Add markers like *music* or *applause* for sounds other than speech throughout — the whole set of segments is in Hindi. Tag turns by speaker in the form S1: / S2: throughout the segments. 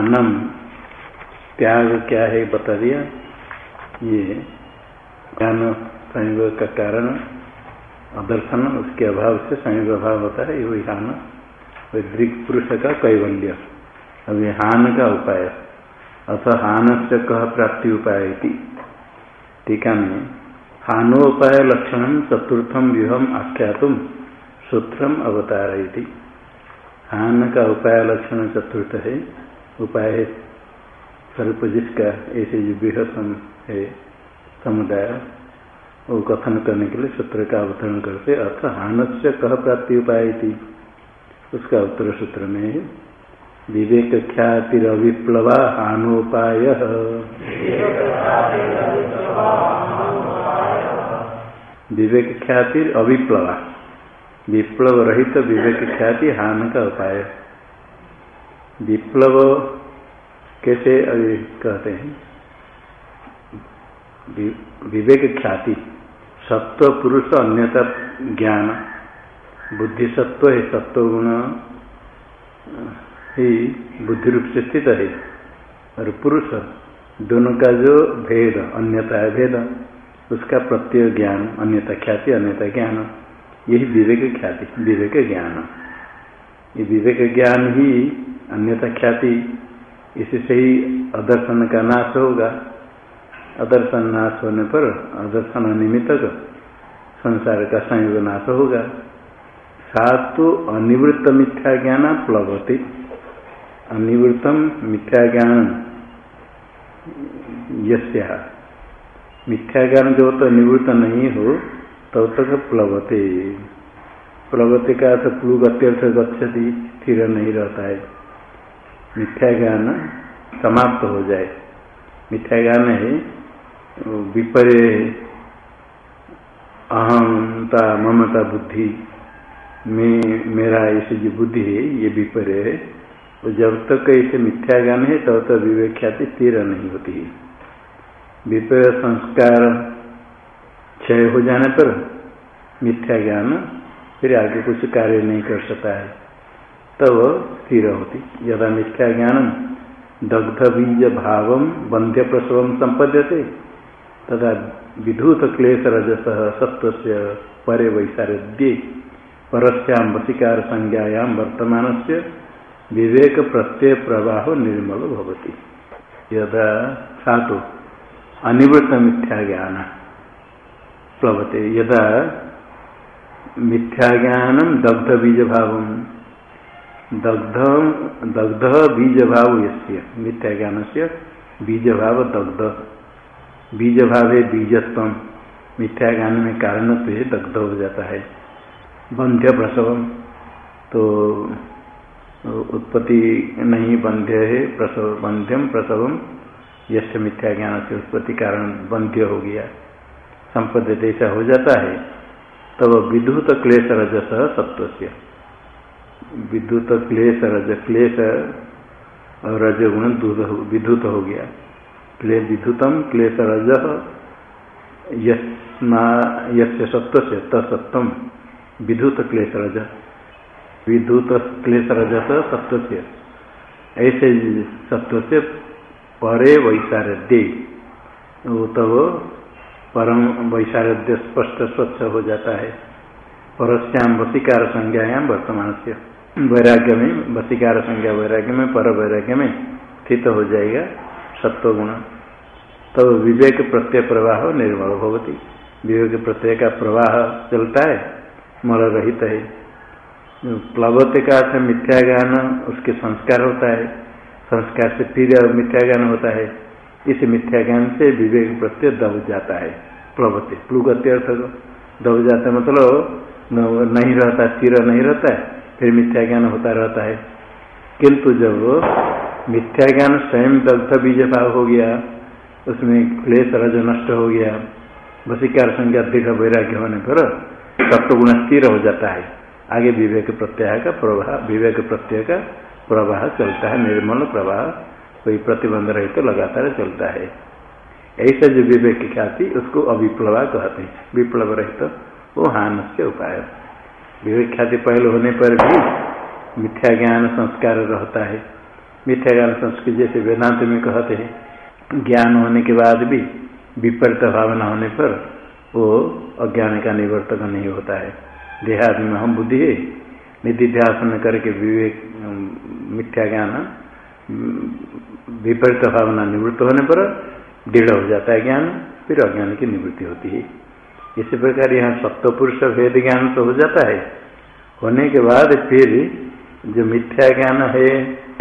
S1: हानम त्याग क्या है बता दिया? ये ज्ञान संयोग का कारण, अदर्शन, उसके अभाव से संयोग अभाव होता है वही हान। दृग पुरुष का कैवल्य। अभी हान का उपाय। अथ हान से कह प्राप्ति उपाय टीका में। हानोपाय लक्षण चतुर्थम व्यूहम आख्यातुम सूत्रम अवतार हान का उपाय लक्षण चतुर्थ है। उपाय है। सर्प जिसका ऐसे जो बृहत्तम है, समुदाय, वो कथन करने के लिए सूत्र का अवतरण करते अर्थ हान से कह प्राप्ति उपाय थी उसका उत्तर सूत्र में विवेक ख्यातिर विप्लवा हानोपाय। विवेक ख्यातिर अविप्लवा विप्लव रहित तो विवेक ख्याति हान का उपाय। विप्लव कैसे कहते हैं? विवेक ख्याति, सत्व, पुरुष, अन्यता, ज्ञान बुद्धि सत्व है सत्व गुण ही बुद्धि रूप से स्थित है। और पुरुष, दोनों का जो भेद, अन्यता है भेद, उसका प्रत्यय ज्ञान, अन्यता ख्याति, अन्यता ज्ञान, यही विवेक ख्याति, विवेक ज्ञान। ये विवेक ज्ञान ही अन्यथा ख्याति इससे ही अदर्शन का नाश होगा। अदर्शन नाश होने पर अदर्शन निमित्त संसार का संयोग नाश होगा। सात तो अनिवृत्त मिथ्या ज्ञान प्लवती। अनिवृत्तम मिथ्या ज्ञान यस्या। मिथ्या ज्ञान जो तो निवृत्त नहीं हो, तब तो तक प्लवते। प्लवते का अर्थ प्लुग अत्यर्थ गच्छति, स्थिर नहीं रहता है। मिथ्या ज्ञान समाप्त हो जाए। मिथ्या ज्ञान है विपर्य अहमता ममता बुद्धि में, मेरा ऐसी जो बुद्धि है, ये विपर्य है। तो जब तक ऐसे मिथ्या ज्ञान है, तब तक विवेक ख्याति स्थिर नहीं होती है। विपर्य संस्कार क्षय हो जाने पर मिथ्या ज्ञान फिर आगे कुछ कार्य नहीं कर सकता है। तब स्थिर होती। यदा मिथ्या ज्ञान दग्ध बीज भाव बंध्य प्रसव संपद्यते तथा विधूत क्लेश रजस सत्व परे वैसारद्ये परस्याम वशिकार संज्ञायाम वर्तमान से विवेक प्रत्यय प्रवाह निर्मल भवती। यदा छातो अनिवृत्त मिथ्या ज्ञान प्लवते, यदा मिथ्या ज्ञान दग्ध बीज भाव दग्ध दग्ध बीज भाव ये मिथ्या ज्ञान से बीज भाव दग्ध। बीज भाव है बीजत्व मिथ्या ज्ञान में कारण तो है दग्ध हो जाता है। बंध्य प्रसव तो उत्पत्ति नहीं बंध्य है, प्रसव बंध्यम प्रसवम यश मिथ्या ज्ञान से उत्पत्ति कारण बंध्य हो गया। संपद ऐसा हो जाता है। तब विद्युत क्लेश रजस सत्व से विद्युत क्लेश, रज क्लेश और रजगुण विद्युत हो गया। क्ले विद्युतम क्लेश, रज यस्य सत्व से तत्व विद्युत क्लेश, रज। विद्युत क्लेश, रज सत्व से ऐसे सत्व से परे वैशारद्य वो तो परम वैशारद्य स्पष्ट, स्वच्छ हो जाता है। परस्याम वसीकार संज्ञायाम वर्तमान से वैराग्य में वसीकार संज्ञा वैराग्य में पर वैराग्य में स्थित हो जाएगा सत्वगुण। तब तो विवेक प्रत्यय प्रवाह निर्मल भवती। विवेक प्रत्यय का प्रवाह चलता है, मल रहित है। प्लवते का मिथ्या ज्ञान उसके संस्कार होता है। संस्कार से फिर मिथ्या ज्ञान होता है। इस मिथ्या ज्ञान से विवेक प्रत्यय दब जाता है, प्लवते। प्लुगत्य अर्थ दब जाता है मतलब नहीं रहता, स्थिर नहीं रहता है। फिर मिथ्या ज्ञान होता रहता है। किंतु जब मिथ्या ज्ञान स्वयं दग्ध बीज भाव हो गया, उसमें क्लेश रज नष्ट हो गया वसीकार संज्ञा दीर्घ वैराग्य होने पर गुण स्थिर हो जाता है। आगे विवेक प्रत्यय का प्रवाह, विवेक प्रत्यय का प्रवाह चलता है, निर्मल प्रवाह, कोई प्रतिबंध रहित तो लगातार चलता है। ऐसा जो विवेक ख्याति, उसको अविप्लवा कहते हैं। विप्लव रहित तो वो हान से उपाय। विवेक ख्याति पहले होने पर भी मिथ्या ज्ञान संस्कार रहता है। मिथ्या ज्ञान संस्कृत जैसे वेदांत में कहते हैं, ज्ञान होने के बाद भी विपरीत भावना होने पर वो अज्ञान का निवर्तक नहीं होता है। देहादि में हम बुद्धि है निधिध्यासन करके विवेक मिथ्या ज्ञान विपरीत भावना निवृत्त होने पर दृढ़ हो जाता है ज्ञान, फिर अज्ञान की निवृत्ति होती है। इसी प्रकार यहाँ सप्तपुरुष भेद ज्ञान तो हो जाता है। होने के बाद फिर जो मिथ्या ज्ञान है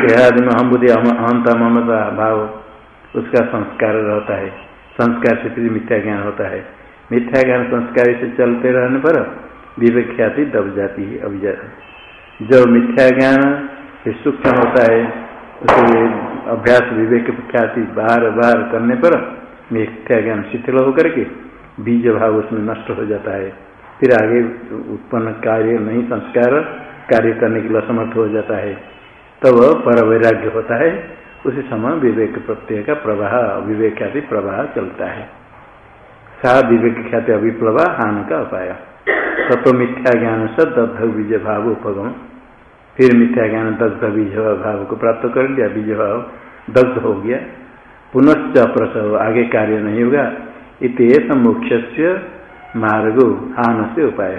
S1: देहादि में हम बुद्धि अहंता, ममता, भाव, उसका संस्कार रहता है। संस्कार से फिर मिथ्या ज्ञान होता है। मिथ्या ज्ञान संस्कार से चलते रहने पर विवेक ख्याति दब जाती है अभी जब मिथ्या ज्ञान सूक्ष्म होता है, उसे अभ्यास विवेक ख्याति बार बार करने पर मिथ्या ज्ञान शिथिल होकर के बीज भाव उसमें नष्ट हो जाता है। फिर आगे उत्पन्न कार्य नहीं, संस्कार कार्य करने के लिए असमर्थ हो जाता है। तब पर वैराग्य होता है। उसी समय विवेक प्रत्यय का प्रवाह विवेक ख्याति प्रवाह चलता है। सा विवेक ख्याति अभिप्लवा हान का उपाय। तत्व मिथ्या ज्ञान से दग्ध बीज भाव उपगम। फिर मिथ्या ज्ञान दग्ध बीज भाव को प्राप्त कर लिया बीज भाव दग्ध हो गया। पुनश्च प्रसव, आगे कार्य नहीं होगा। इत मोक्ष से मार्गो हान से उपाय।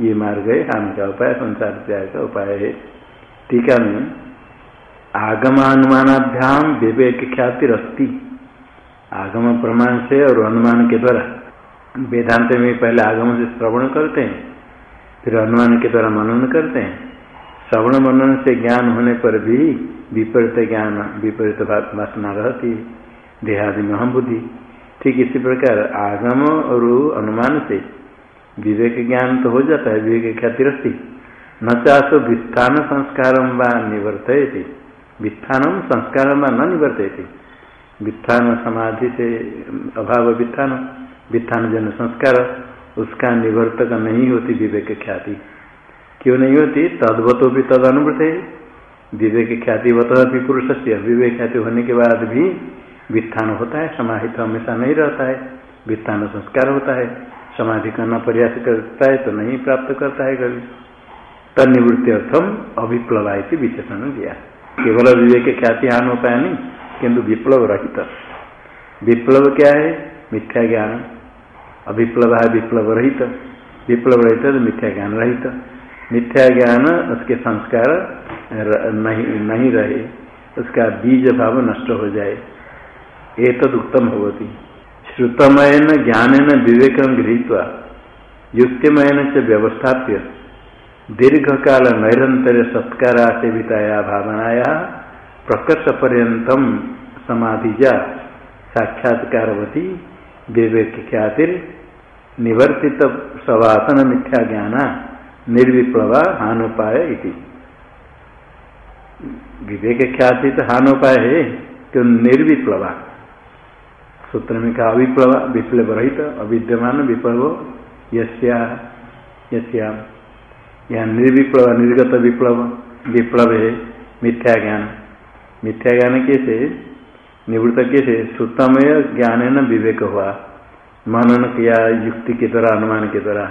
S1: ये मार्ग है हान का उपाय संसार त्याग का उपाय है। टीका में आगमानुमानाभ्याम विवेक ख्याति रस्ती आगम प्रमाण से और अनुमान के द्वारा। वेदांत में पहले आगम से श्रवण करते हैं, फिर अनुमान के द्वारा मनन करते हैं। श्रवण मनन से ज्ञान होने पर भी विपरीत ज्ञान, विपरीत वासना रहती देहादि में हम बुद्धि। ठीक इसी प्रकार आगम और अनुमान से विवेक ज्ञान तो हो जाता है, विवेक ख्याति रखती न चाहो वित्थान संस्कार व निवर्त वित्थान संस्कार व न निवर्त वित्थान समाधि से अभाव वित्थान वित्थान जन संस्कार, उसका निवर्तक नहीं होती विवेक ख्याति। क्यों नहीं होती? तदवतो भी तद अनुभूत है विवेक ख्यातिवत भी पुरुष से विवेक ख्याति होने के बाद भी वित्थान होता है, समाहित हमेशा नहीं रहता है वित्थान संस्कार होता है, समाधि करना प्रयास करता है तो नहीं प्राप्त करता है कभी। तनिवृत्ति अर्थम अभिप्लवा विशेषण दिया। केवल विवेक ख्याति आन हो पाया नहीं, किंतु विप्लव रहित। विप्लव क्या है? मिथ्या ज्ञान। अभिप्लव है विप्लव रहित। विप्लव रहित तो मिथ्या ज्ञान रहित। मिथ्या ज्ञान उसके संस्कार नहीं नहीं रहे, उसका बीज भाव नष्ट हो जाए। एक तो उत्तम होती श्रुतमयन ज्ञान विवेक गृहीत्वा, युक्तिमयन से व्यवस्थाप्य दीर्घ काल नैरंतर सत्कारा सेविताया भावनाया प्रकर्ष पर्यतम समाधिजा साक्षात्कारवती विवेक ख्यातिर निवर्तित सवासन मिथ्या ज्ञाना निर्विप्लवा हानोपाय विवेक ख्याति तो हानोपाय है तो निर्विप्लवा। सूत्र में कहा अविप्लवा विप्लव रहित अविद्यमान, विप्लव, यस्या यहाँ निर्विप्लव, निर्गत विप्लव विप्लव है मिथ्या ज्ञान मिथ्या ज्ञान कैसे? निवृत्त कैसे? श्रुतमय ज्ञान न विवेक हुआ। मनन किया युक्ति के द्वारा, अनुमान के द्वारा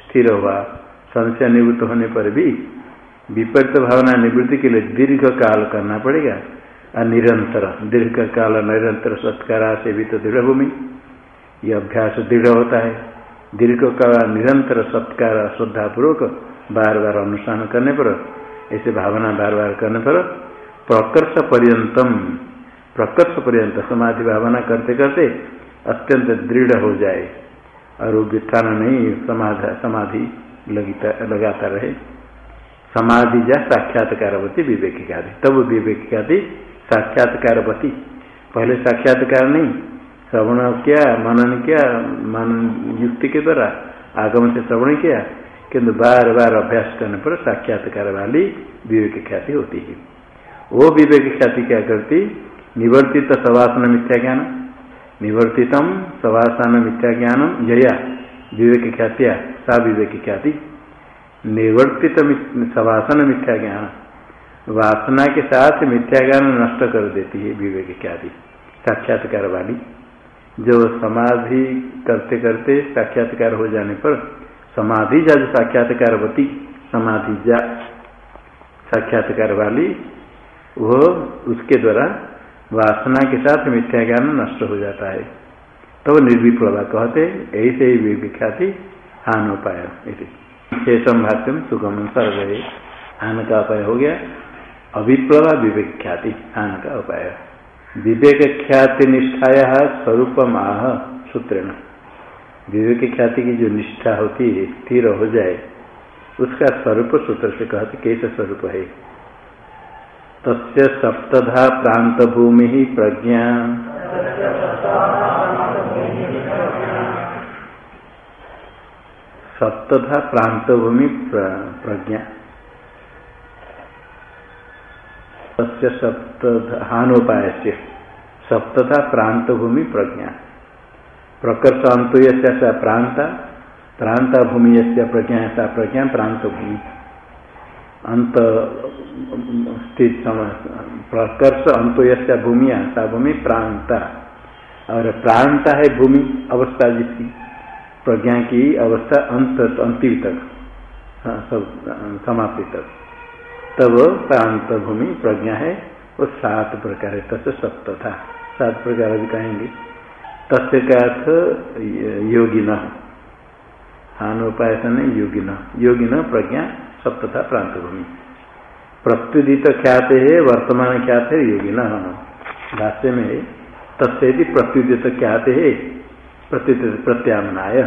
S1: स्थिर हुआ। संशय निवृत्त होने पर भी विपरीत भावना निवृत्ति के लिए दीर्घ काल करना पड़ेगा। निरंतर दीर्घ काल निरंतर सत्कार से भी तो दृढ़ भूमि। ये अभ्यास दृढ़ होता है। दीर्घ काल निरंतर सत्कार, श्रद्धापूर्वक बार बार अनुष्ठान करने पर, ऐसे भावना बार बार करने पर, प्रकर्ष पर्यतम, प्रकर्ष पर्यंत समाधि भावना करते करते अत्यंत दृढ़ हो जाए। और व्युत्थान नहीं समाधि समाधि लगाता रहे। समाधि जा साक्षात्कारवती विवेक ख्याति तब विवेक ख्याति साक्षात्कारवती पहले साक्षात्कार नहीं, श्रवण किया, मनन किया मन युक्ति के द्वारा आगम से श्रवण किया, किंतु बार बार अभ्यास करने पर साक्षात्कार वाली विवेक ख्याति होती है। वो विवेक ख्याति क्या करती? निवर्तित सवासन मिथ्या ज्ञान। निवर्तितम सवासन मिथ्या ज्ञानम जया विवेक ख्यातिया सा विवेक ख्याति। निवर्तित सवासन मिथ्या ज्ञान। वासना के साथ मिथ्या ज्ञान नष्ट कर देती है विवेक ख्याति साक्षात्कार वाली जो समाधि करते करते साक्षात्कार हो जाने पर समाधि जा जो साक्षात्कार होती समाधि जा साक्षात्कार वाली, वो उसके द्वारा वासना के साथ मिथ्या ज्ञान नष्ट हो जाता है। तो निर्विप्लवा कहते, ऐसे ही विख्याति हान उपाय शेषम भाष्यम सुगम सर्व हान का उपाय हो गया। अविप्लवा विवेक ख्याति हान का उपाय विवेक ख्याति निष्ठाया स्वरूप आह सूत्रेण। विवेक ख्याति की जो निष्ठा होती है, स्थिर हो जाए, उसका स्वरूप सूत्र से कहते कैसे स्वरूप है। तस्य सप्तधा प्रांत भूमि ही प्रज्ञा। सप्तधा प्रांत भूमि प्रज्ञा। तस्य सप्त हानोपाय से सप्तथा प्रांत भूमि प्रज्ञा। प्रकर्ष अंत सा प्रांत प्रांत भूमि यस्य प्रज्ञा सा प्रज्ञा प्रांत भूमि अंत स्थित प्रकर्ष अंत यस्य भूमि सा भूमि प्रांत। और प्रांत है भूमि अवस्था जिसकी प्रज्ञा की अवस्था अंत अंतिम तक हाँ, समाप्ति तक। तब प्रांत भूमि प्रज्ञा है, वो सात प्रकार है सप्त था सात प्रकार भी कहेंगे। तस्य का अर्थ योगी न हानोपाय नहीं योगी न प्रज्ञा, सप्तथा प्रांत भूमि प्रत्युदित ख्याते है, वर्तमान ख्यात है योगी न भाष्य में तस्दी प्रत्युदित ख्याते है, प्रत्युदित प्रत्यामनाय।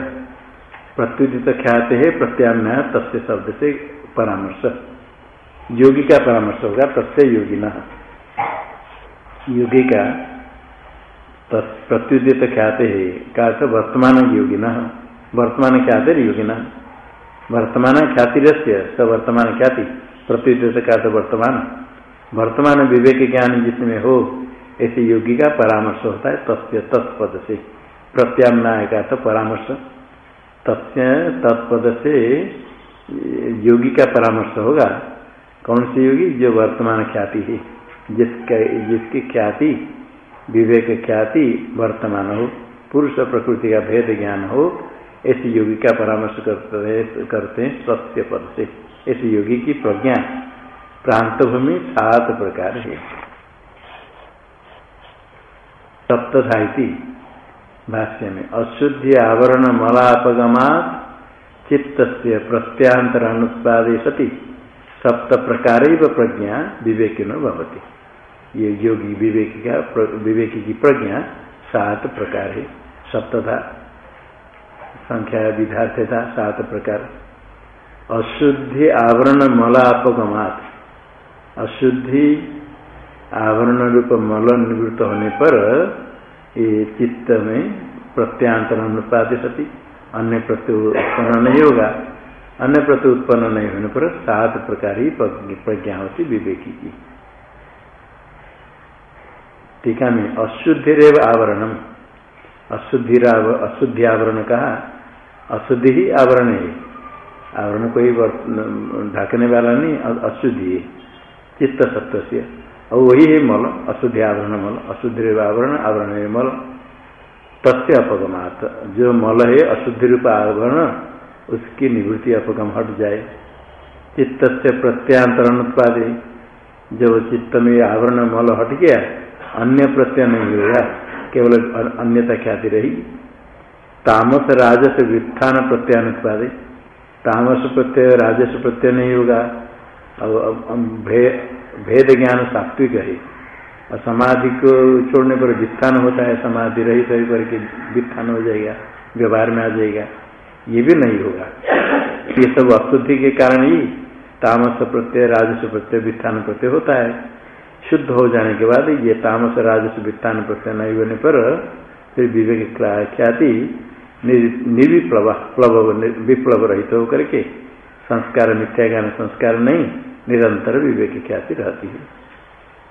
S1: प्रत्युदित ख्याते है, प्रत्यामनाय, तस्य शब्द से परामर्श। योगी का परामर्श होगा प्रत्यय योगी न योगी का प्रत्युदित ख्याते है, का अर्थ वर्तमान योगी न वर्तमान ख्याति योगी न वर्तमान ख्याति स वर्तमान ख्याति, प्रत्युदित का वर्तमान। वर्तमान विवेक ज्ञान जिसमें हो, ऐसे योगी का परामर्श होता है, तस्य तत्पद से प्रत्यामनाय का तो परामर्श। तस्य तत्पद से योगी का परामर्श होगा कौन सी होगी? जो वर्तमान ख्याति है। जिसका, जिसकी ख्याति, विवेक ख्याति वर्तमान हो, पुरुष प्रकृति का भेद ज्ञान हो ऐसे योगी का परामर्श करते करते हैं सत्य पद से। ऐसे योगी की प्रज्ञा प्रांत भूमि सात प्रकार है। सप्तधाइति भाष्य में, अशुद्धि आवरण मलापगमा चित्त से प्रत्यांतर अनुत्पादे सती सप्त प्रकार प्रज्ञा विवेक भवती। ये योगी विवेक का विवेकी की प्रज्ञा सात प्रकार है। सप्तथा संख्या विधार्थ था सात प्रकार। अशुद्धि आवरण मलापगमात अशुद्धि आवरण रूप मल निवृत्त होने पर ये चित्त में प्रत्यांतर अनुपात सती अन्य प्रत्यु उत्पन्न नहीं होगा। अन्य प्रति उत्पन्न नहीं होने पर सात प्रकार ही प्रज्ञा होती, विवेकी की। टीका में अशुद्धि रेव आवरणम। अशुद्धि अशुद्धि आवरण कहा? अशुद्धि ही आवरण है। आवरण कोई ढकने वाला नहीं अशुद्धि है। चित्त सत्व से। और वही है मल अशुद्धि आवरण मल। अशुद्धि रेव आवरण आवरण है मल। तस्य अपगमात। जो मल है अशुद्धि रूप आवरण उसकी निवृत्ति अपगम हट जाए। चित्त से प्रत्यांतरण उत्पादे। जब चित्त में आवरण मल हट गया, अन्य प्रत्यय नहीं होगा केवल अन्यता ख्याति रही। तामस राजस व्युत्थान प्रत्यानुत्पादे तामस प्रत्यय, राजस प्रत्यय नहीं होगा। अब भेद ज्ञान सात्विक है। और समाधि को छोड़ने पर वित्थान होता है, समाधि रही सही करके वित्थान हो जाएगा, व्यवहार में आ जाएगा। ये भी नहीं होगा। ये सब अशुद्धि के कारण ही तामस प्रत्यय राजस्व प्रत्यय वित्थान प्रत्यय होता है। शुद्ध हो जाने के बाद ये तामस राजस्व वित्थान प्रत्यय नहीं होने पर फिर विवेक ख्याति निर्विप्लव प्लव विप्लव रहित होकर के संस्कार मिथ्या ज्ञान संस्कार नहीं, निरंतर विवेक ख्याति रहती है।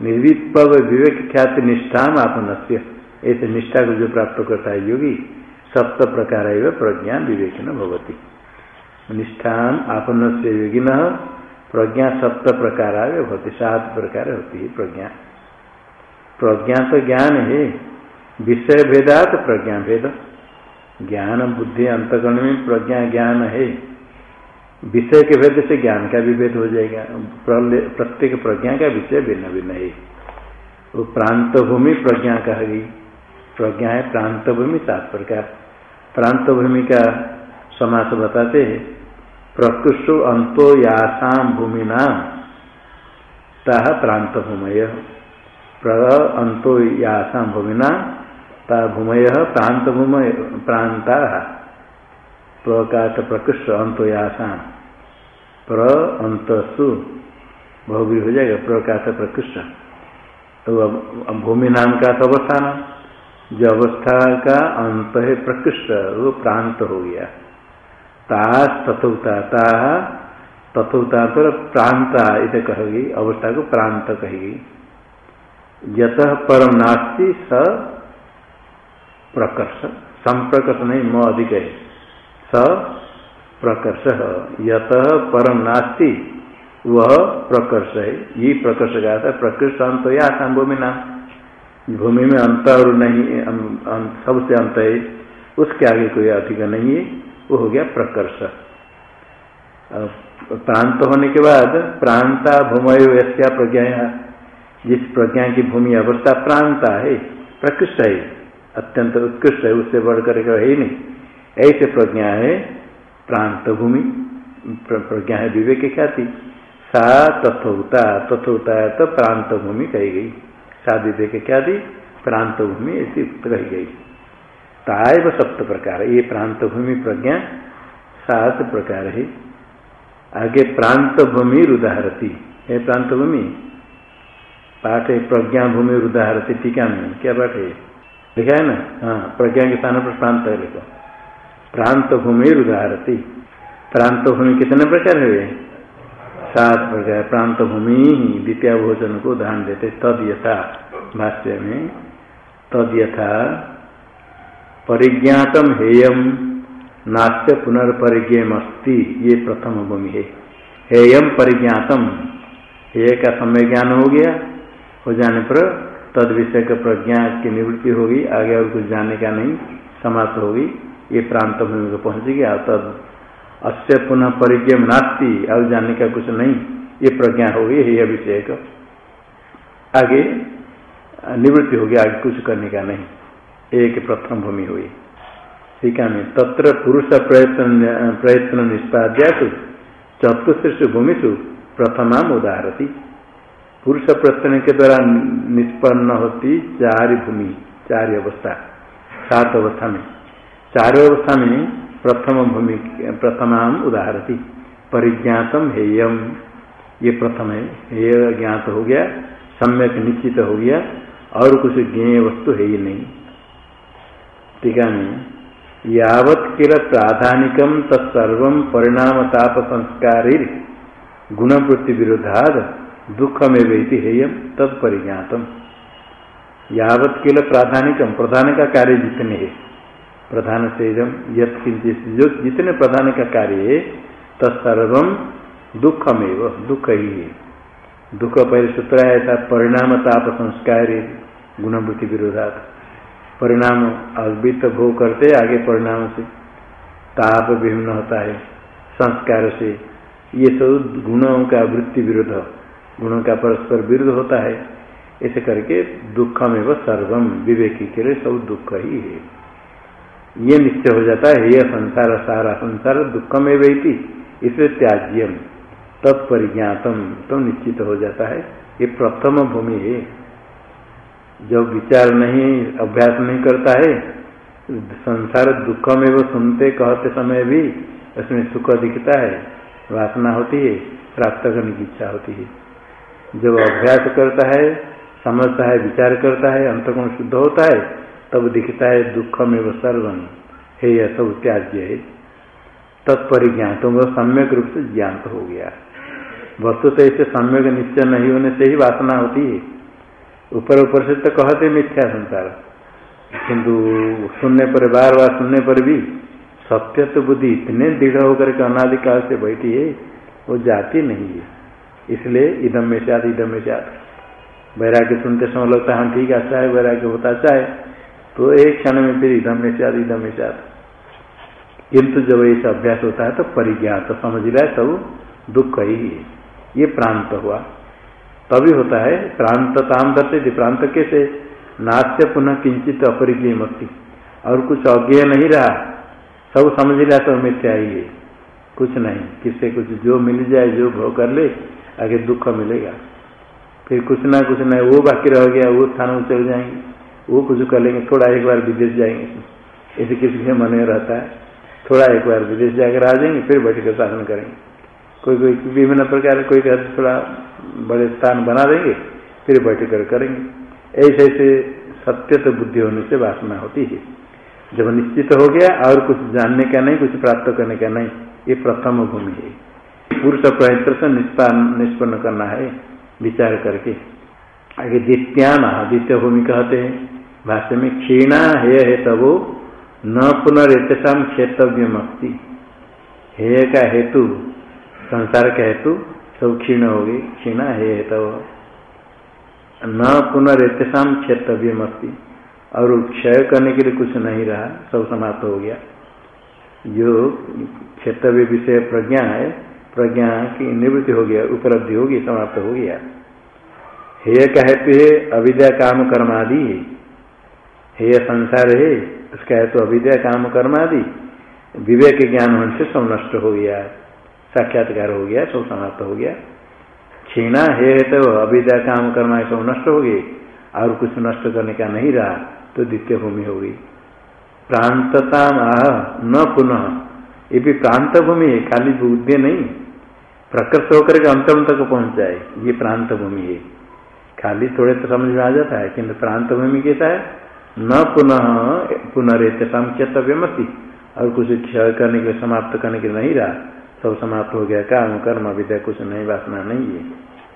S1: निर्विप्लव विवेक ख्याति निष्ठा आपन ऐसे निष्ठा को जो प्राप्त करता है योगी सप्त प्रकार प्रज्ञा विवेक न भवती। निष्ठान आपन से योगिन प्रज्ञा सप्त प्रकार होती सात प्रकार होती है प्रज्ञा। प्रज्ञा तो ज्ञान है विषय भेदात प्रज्ञा भेद ज्ञान, बुद्धि अंतगण में प्रज्ञा ज्ञान है। विषय के भेद से ज्ञान का भी भेद हो जाएगा प्रत्येक प्रज्ञा का विषय भिन्न भिन्न है। वो प्रांत भूमि प्रज्ञा कहेगी प्रज्ञा है प्रांत भूमि सात प्रकार प्रांत भूमि का समास बताते हैं। प्रकृष्ट अंतो यासाम भूमि नाम ताह प्रांत भूमय प्र अंतो यासाम भूमि नाम ता भूमय प्रांत भूमय प्रांता। प्रकाश प्रकृष्ट अंतो यासाम प्र अंतसु बहुवी हो जाएगा प्रकाश प्रकृष्ट। तो भूमि नाम का अवस्थान जो अवस्था का अंत है प्रकृष्ट, वो प्रांत हो गया। तास तथोता ताह तथोता पर प्रांता इसे कहेगी, अवस्था को प्रांत कहेगी। यत परम नास्ति स प्रकर्ष, संप्रकर्ष नहीं, म अधिक है। स प्रकर्ष, यत परम नास्ति, वह प्रकर्ष है। ये प्रकर्ष का था प्रकृष्ट, अंत या भूमि नाम भूमि में अंत और नहीं सबसे अंत है, उसके आगे कोई अधिक नहीं है, वो हो गया प्रकर्ष। प्रांत होने के बाद प्रांता भूमय ऐसा प्रज्ञा जिस प्रज्ञा की भूमि अवस्था प्रांता है, प्रकृष्ट है, अत्यंत उत्कृष्ट है, उससे बढ़कर है ही नहीं। ऐसे प्रज्ञा है, प्रांत भूमि प्रज्ञा है विवेक ख्याति। सा तथोता तथोता तो प्रांत भूमि कही गई। सा क्या दी? प्रांत भूमि ऐसी कही गई। तायव सप्त प्रकार। ये प्रांत भूमि प्रज्ञा सात प्रकार है। आगे प्रांत भूमि रुदाहरती। है प्रांत भूमि पाठ है प्रज्ञा भूमि रुदाहरती टीका में क्या पाठ है? लिखा है ना? हाँ प्रज्ञा के स्थान पर प्रांत है, लिखो। प्रांत भूमि रुदाहरती। प्रांत भूमि कितने प्रकार है? सात प्रकार प्रांत भूमि ही द्वितीय भोजन को उदाहरण देते, तद यथा, भाष्य में, तद यथा, परिज्ञातम हेयम नाट्य पुनर्परिज्ञमस्ति, ये प्रथम भूमि है। हेयम परिज्ञातम हेय का समय ज्ञान हो गया, हो जाने पर तद विषय का प्रज्ञा की निवृत्ति होगी, आगे और कुछ जानने का नहीं, समाप्त होगी, ये प्रांत भूमि को पहुँच गया, तद अस्य पुनः परिज्ञ नास्ती और जानने का कुछ नहीं। ये प्रज्ञा होगी हेय विषय का आगे, निवृत्ति होगी आगे कुछ करने का नहीं। एक प्रथम भूमि हुई। टीका में तत्र पुरुष प्रयत्न प्रयत्न निष्पाद्या चतुर्थ भूमिषु प्रथमा उदाहरती। पुरुष प्रयत्न के द्वारा निष्पन्न होती चार भूमि, चार अवस्था, सात अवस्था में। चार अवस्था में प्रथम भूमि प्रथमाम उदाहरती। परिज्ञातम हेयम ये प्रथम है। हेय ज्ञात हो गया, सम्यक निश्चित हो गया, और कुछ ज्ञेय वस्तु है ही नहीं। टीका में यावत किल प्राधानिकम तत्सर्व परिणाम ताप संस्कारी गुणवृत्ति विरोधाद दुख में वेति हेयम तत्परिज्ञातम। यावत किल प्राधानिकम प्रधान का कार्य जितने है। प्रधान से जो जितने प्रधान का कार्य है तत्सर्व दुखमेव, दुख। ही है दुख पहले सूत्र है परिणाम ताप संस्कार गुणवृत्ति विरोधात। परिणाम अवित भोग करते, आगे परिणाम से ताप विभिन्न होता है, संस्कार से। ये सब गुणों का वृत्ति विरुद्ध, गुणों का परस्पर विरुद्ध होता है। ऐसे करके दुख में सर्वम विवेकी के लिए सब दुख ही है। ये निश्चय हो जाता है यह संसार, सारा संसार दुख में वही इसे त्याज्यम, तत्परिज्ञातम तो निश्चित हो जाता है, ये प्रथम भूमि है। जब विचार नहीं, अभ्यास नहीं करता है, संसार दुख में वो सुनते कहते समय भी उसमें सुख दिखता है, वासना होती है, प्राप्त करने की इच्छा होती है। जब अभ्यास करता है, समझता है, विचार करता है, अंतगुण शुद्ध होता है तब दिखता है दुख में वो सर्वन है यह सब त्याज्य है। तत्परिज्ञात वो सम्यक रूप से ज्ञात हो गया। वस्तु तो ऐसे सम्यक निश्चय नहीं होने से ही वासना होती है। ऊपर ऊपर से तो कहते मिथ्या संसार। किंतु सुनने पर, बार बार सुनने पर भी सत्य तो बुद्धि इतने दृढ़ होकर के अनादिकाल से बैठी है, वो जाती नहीं है। इसलिए इदम में साथ इदम में साथ वैराग्य सुनते समय लगता है हाँ ठीक अच्छा है, वैराग्य होता अच्छा है। तो एक क्षण में फिर इधम में साथ इधम में साथ किंतु जब ऐसा अभ्यास होता है तो परिज्ञात तो समझ लिया सब दुख ही है। ये प्रांत हुआ। तभी होता है प्रांतताम दर्शे प्रांत कैसे? नाश्य पुनः किंचित अपरिज्ञ मस्ती और कुछ अज्ञ नहीं रहा। सब समझ लिया सब मिथ्या ही है। कुछ नहीं। किससे कुछ? जो मिल जाए, जो भोग कर ले, आगे दुख मिलेगा। फिर कुछ ना कुछ नहीं, वो बाकी रह गया, वो स्थान में चले जाएँगे। वो कुछ कर लेंगे, थोड़ा एक बार विदेश जाएँगे। ऐसे किसी के मन में रहता है, थोड़ा एक बार विदेश जाकर आ जाएँगे, फिर बैठ कर साधन करेंगे। कोई कोई विभिन्न प्रकार कोई कहते थोड़ा बड़े स्थान बना देंगे, फिर बैठ कर करेंगे। ऐसे ऐसे सत्य तो बुद्धि होने से वासना होती है। जब निश्चित हो गया और कुछ जानने का नहीं, कुछ प्राप्त करने का नहीं, ये प्रथम भूमि है। पुरुष प्रयत्न से निष्पन्न करना है, विचार करके। आगे द्वित्यान द्वितीय भूमि कहते हैं। भाष्य में क्षीणा हे है तब न पुनरेतसाम क्षेत्रव्य मस्ती हेय का हेतु, संसार का हेतु, सब क्षीण हो गई क्षीणा हे तब न पुनरेतसाम क्षेत्रव्य मस्ती और क्षय करने के लिए कुछ नहीं रहा, सब समाप्त हो गया। जो क्षेत्रव्य विषय प्रज्ञा है, प्रज्ञा की निवृत्ति हो गया, उपलब्धि होगी, समाप्त हो गया। हेय का हेतु है, अविद्या काम कर्म आदि संसार है, उसका हेतु अविद्या काम कर्म आदि। विवेक ज्ञान होने से सब नष्ट हो गया, साक्षात्कार हो गया, सब समाप्त हो गया। क्षीणा हे तो अविद्या काम कर्म सब नष्ट हो गए, और कुछ नष्ट करने का नहीं रहा तो द्वितीय भूमि हो गई। प्रांतता आह न पुनः। ये भी प्रांत भूमि है, खाली बुद्धि नहीं। प्रकृत होकर के अंतम तक पहुँच जाए, ये प्रांत भूमि है। खाली थोड़े तो समझ में आ जाता है किंतु प्रांत भूमि कैसा है, न पुनः पुनरेत चेतव्य मती और कुछ क्षय करने के समाप्त करने के नहीं रहा। सब समाप्त हो गया, काम, कर्म, विद्या, कुछ नहीं, वासना नहीं है।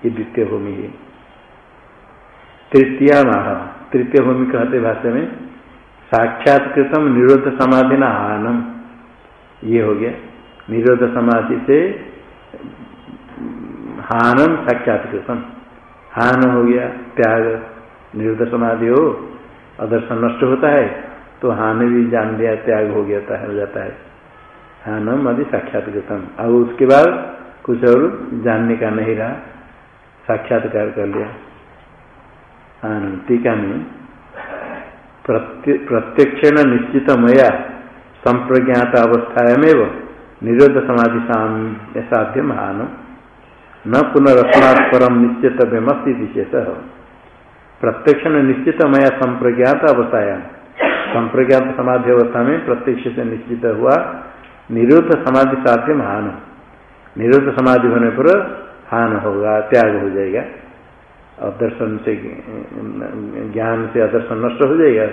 S1: ये द्वितीय भूमि है। तृतीय माह तृतीय भूमि कहते भाषा में, साक्षात्कृतम निरोध समाधि न हानम ये हो गया। निरोध समाधि से हानम साक्षात्कृतम। हान हो गया, त्याग निरोध समाधि हो अदर्शन नष्ट होता है तो हान भी जान लिया, त्याग हो गया, हो जाता है। हानम आदि साक्षात्कृतम। और उसके बाद कुछ और जानने का नहीं रहा, साक्षात्कार कर लिया। टीका में प्रत्यक्षण निश्चित मया संप्रज्ञात अवस्थायामेव निरोध समाधि साध्य महान न पुनरस्मात् परम निश्चित व्यमस्ती विशेष प्रत्यक्षण निश्चित मया संप्रज्ञात अवस्थाया। संप्रज्ञात समाधि अवस्था में प्रत्यक्ष से निश्चित हुआ। निरोध समाधि साध्य महान निरोध समाधि होने पर हान होगा, त्याग हो जाएगा। अदर्शन से, ज्ञान से अदर्शन नष्ट हो जाएगा।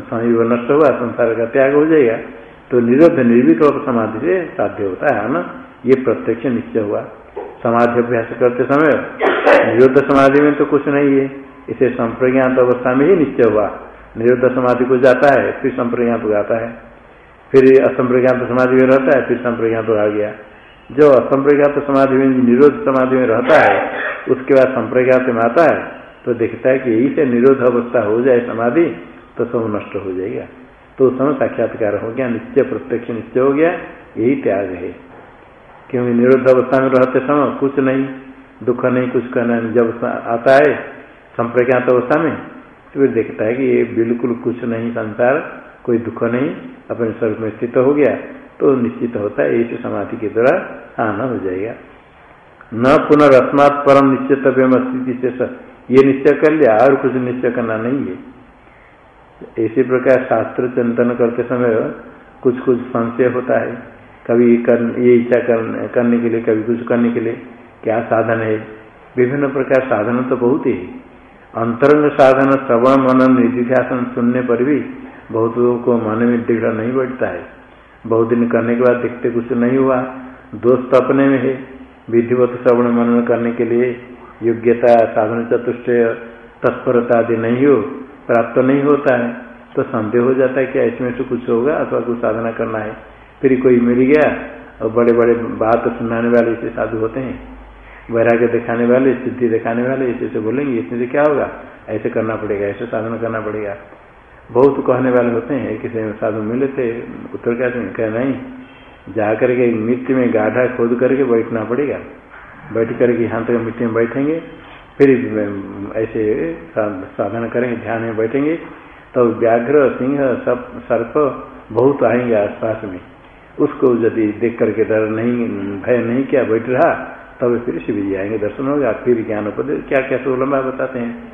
S1: संयोग नष्ट हुआ, संसार का त्याग हो जाएगा। तो निरुद्ध निर्विकल्प समाधि से साध्य होता है ना ये प्रत्यक्ष निश्चय हुआ। समाधि अभ्यास करते समय निरुद्ध समाधि में तो कुछ नहीं है। इसे संप्रज्ञात अवस्था में ही निश्चय हुआ। निरुद्ध समाधि को जाता है, फिर संप्रज्ञात आता है। फिर असंप्रज्ञात समाधि में रहता है, फिर संप्रज्ञात आ गया। जो असंप्रज्ञात समाधि में, निरोध समाधि में रहता है, उसके बाद संप्रज्ञात में आता है तो देखता है कि यही से निरोध अवस्था हो जाए समाधि तो सब नष्ट हो जाएगा। तो उस समय साक्षात्कार हो गया, निश्चय प्रत्यक्ष निश्चय हो गया, यही त्याग है। क्योंकि निरुद्ध अवस्था में रहते समय कुछ नहीं, दुख नहीं, कुछ करना नहीं। जब आता है संप्रज्ञात अवस्था में तो फिर देखता है कि ये बिल्कुल कुछ नहीं, संसार, कोई दुख नहीं, अपने स्वरूप में स्थित हो गया तो निश्चित होता है, ऐसे समाधि के द्वारा आना हो जाएगा। न पुनर्स्मात् परम निश्चित से ये निश्चय कर लिया, और कुछ निश्चय करना नहीं है। इसी प्रकार शास्त्र चिंतन करते समय कुछ कुछ संशय होता है। कभी कर, ये इच्छा कर, करने के लिए कभी कुछ करने के लिए क्या साधन है? विभिन्न प्रकार साधन तो बहुत ही। अंतरंग साधन श्रवण मनन निधिध्यासन सुनने पर भी बहुत लोगों को मन में दृढ़ नहीं बैठता है। बहुत दिन करने के बाद देखते कुछ नहीं हुआ। दोष तो अपने में है। विधिवत श्रवण मनन करने के लिए योग्यता साधन चतुष्ट तत्परता आदि नहीं हो प्राप्त नहीं होता है। तो संदेह हो जाता है कि इसमें से कुछ होगा अथवा कुछ साधना करना है। फिर कोई मिल गया, और बड़े बड़े बात सुनाने वाले ऐसे साधु होते हैं। वैराग्य दिखाने वाले, सिद्धि दिखाने वाले ऐसे ऐसे बोलेंगे, इसमें से क्या होगा? ऐसे करना पड़ेगा, ऐसे साधना करना पड़ेगा। बहुत कहने वाले होते हैं, किसी साधु मिले थे, उत्तर का कह नहीं? जा करके मिट्टी में गाढ़ा खोद करके बैठना पड़ेगा। बैठ करके यहाँ तक मिट्टी में बैठेंगे, फिर ऐसे साधन करेंगे, ध्यान में बैठेंगे तो व्याघ्र, सिंह, सब सर्प बहुत आएँगे आसपास में। उसको यदि देख करके डर नहीं भय नहीं क्या बैठ रहा तब फिर शिव जी आएँगे दर्शन होगा फिर ज्ञान उपदेश क्या क्या तो लंबा बताते हैं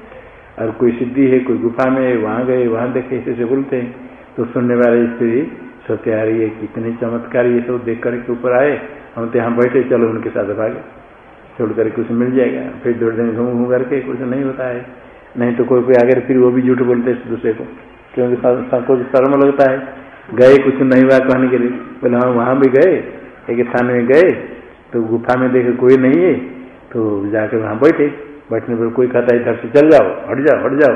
S1: और कोई सिद्धि है कोई गुफा में वहाँ गए वहाँ देखे ऐसे से बोलते हैं तो सुनने वाले स्त्री रही है कितने चमत्कार ये सब देख करके ऊपर आए हम तो यहाँ बैठे चलो उनके साथ भागे छोड़ करके कुछ मिल जाएगा फिर दो दिन घूम घूम करके कुछ नहीं होता है नहीं तो कोई कोई आगे फिर वो भी झूठ बोलते हैं दूसरे को क्योंकि सबको शर्म लगता है गए कुछ नहीं हुआ कहने के लिए। बोले हम वहाँ भी गए, एक स्थान में गए तो गुफा में देखे कोई नहीं है तो जाके वहाँ बैठे। बैठने पर कोई कहता है, इधर से चल जाओ, हट जाओ हट जाओ।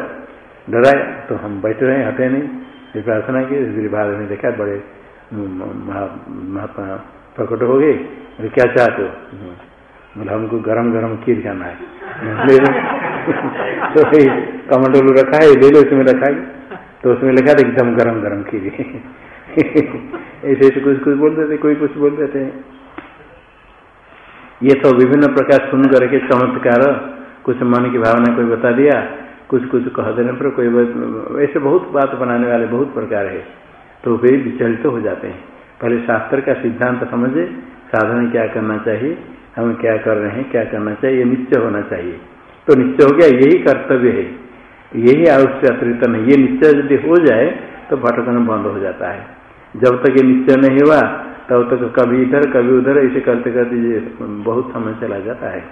S1: डराए तो हम बैठ रहे हैं, हटे नहीं। प्रार्थना की फिर बाद में देखा, बड़े महात्मा प्रकट हो गए। अरे, क्या चाहते हो? बोले, हमको गरम गरम खीर खाना है। ले लो। तो कमंडोलू रखा है, ले लो, उसमें रखा है। तो उसमें लिखा था एकदम गरम गरम खीर। ऐसे ऐसे कुछ कुछ बोल देते, कोई कुछ बोल देते। हैं ये तो विभिन्न प्रकार सुन करके चमत्कार, कुछ मन की भावना कोई बता दिया, कुछ कुछ कह देने पर कोई ऐसे बहुत बात बनाने वाले बहुत प्रकार है तो वे विचलित तो हो जाते हैं। पहले शास्त्र का सिद्धांत समझे, साधन क्या करना चाहिए, हम क्या कर रहे हैं, क्या करना चाहिए, ये निश्चय होना चाहिए। तो निश्चय हो गया, यही कर्तव्य है। यही आवश्यक अतिरिक्त नहीं, ये निश्चय यदि हो जाए तो भटकन बंद हो जाता है। जब तक ये निश्चय नहीं हुआ, तब तक कभी इधर, कभी उधर, ऐसे करते करते बहुत समय चला जाता है।